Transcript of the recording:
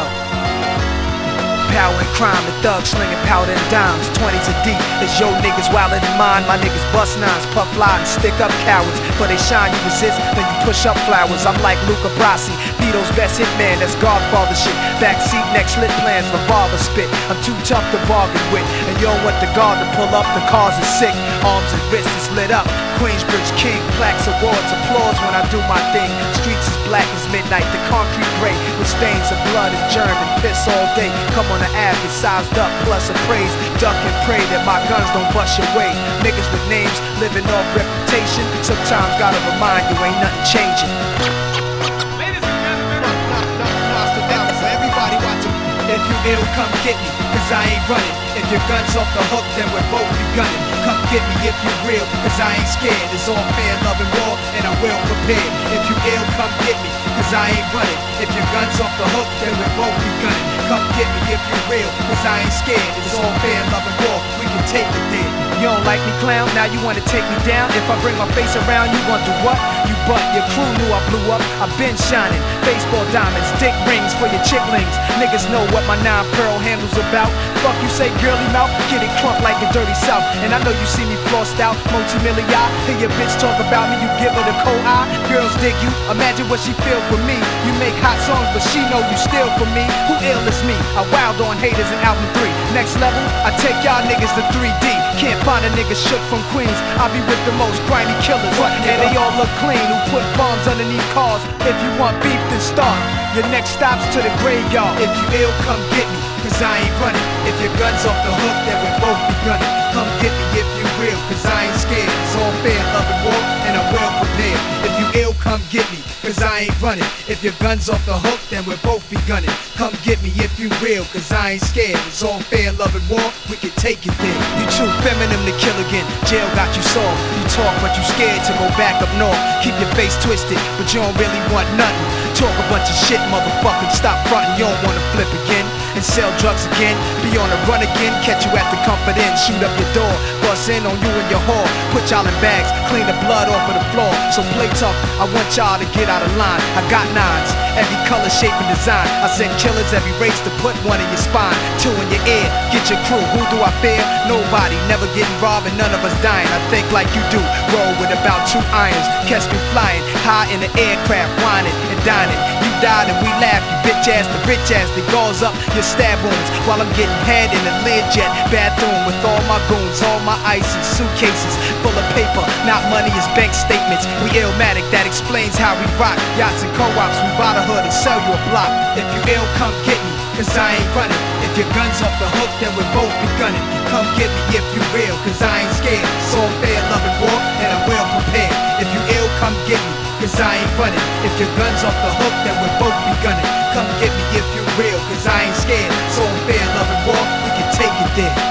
Yo. Power and crime, the thugs slinging powder and dimes. 20s a deep. It's your niggas wilder than mine. My niggas bust nines, puff fly and stick up cowards. For they shine, you resist, then you push up flowers. I'm like Luca Brasi, Vito's best hitman. That's Godfather shit. Backseat, next lit plans, revolver spit. I'm too tough to bargain with. And you don't want the guard to pull up, the cars are sick. Arms and wrists is lit up. Queensbridge King, plaques, awards, applause when I do my thing. Streets is black as midnight, the concrete gray with stains of blood and germ and piss all day. Come on the app, sized up, plus appraise. Duck and pray that my guns don't bust your way. Niggas with names living off reputation. Sometimes gotta remind you ain't nothing changing. Ill, come get me, cause I ain't running. If your gun's off the hook, then we're both be gunning. Come get me if you real, cause I ain't scared. It's all fair, love and war, and I'm well prepared. If you ill, come get me, cause I ain't running. If your gun's off the hook, then we're both be gunning. Come get me if you real, cause I ain't scared. It's all fair, love and war, we can take it there. You don't like me, clown? Now you wanna take me down? If I bring my face around, you want to what? You butt, your crew knew I blew up. I've been shining. Baseball diamonds, dick rings for your chicklings. Niggas know what my nine pearl handles about. Fuck you say girly mouth, get it crunk like the dirty south. And I know you see me flossed out, multi-million. Hear your bitch talk about me, you give her the cold eye. Girls dig you, imagine what she feel for me. You make hot songs, but she know you still for me. Who ill is me? I wild on haters in album three. Next level, I take y'all niggas to 3D. Can't find a nigga shook from Queens. I be with the most grimy killers. And they all look clean. Who put bombs underneath cars? If you want beef, then start. Your next stop's to the graveyard. If you ill, come get me. Cause I ain't running. If your gun's off the hook, then we both be gunning. Come get me if you running. If your gun's off the hook, then we'll both be gunning. Come get me if you real, cause I ain't scared. It's all fair, love and war, we can take it there. You too feminine to kill again. Jail got you soft. You talk, but you scared to go back up north. Keep your face twisted, but you don't really want nothing. Talk a bunch of shit, motherfucker. Stop frontin', you don't wanna flip again. And sell drugs again. Be on the run again. Catch you at the comfort inn. Shoot up your door. Bust in on you and your whore. Put y'all in bags. Clean the blood off of the floor. So play tough. I want y'all to get out of line. I got nines. Every color, shape, and design. I send killers every race to put one in your spine. Two in your ear. Get your crew. Who do I fear? Nobody. Never getting robbed and none of us dying. I think like you do. Roll with about two irons. Catch me flying. High in the aircraft. Whining and dining. Died and we laugh. You bitch ass, the rich ass that gauze up your stab wounds while I'm getting head in a Learjet bathroom with all my goons, all my ices, suitcases full of paper, not money, it's bank statements. We illmatic, that explains how we rock. Yachts and co-ops, we buy the hood and sell you a block. If you ill, come get me, cause I ain't running. If your gun's off the hook, then we're both be gunning. Come get me if you real, cause I ain't scared. So fair, love and war, and I'm well prepared. If you ill, come get me, cause I ain't running. If your gun's off the hook, then we're both be gunning. Come get me if you real, cause I ain't scared. So fair, love and war, we can take it there.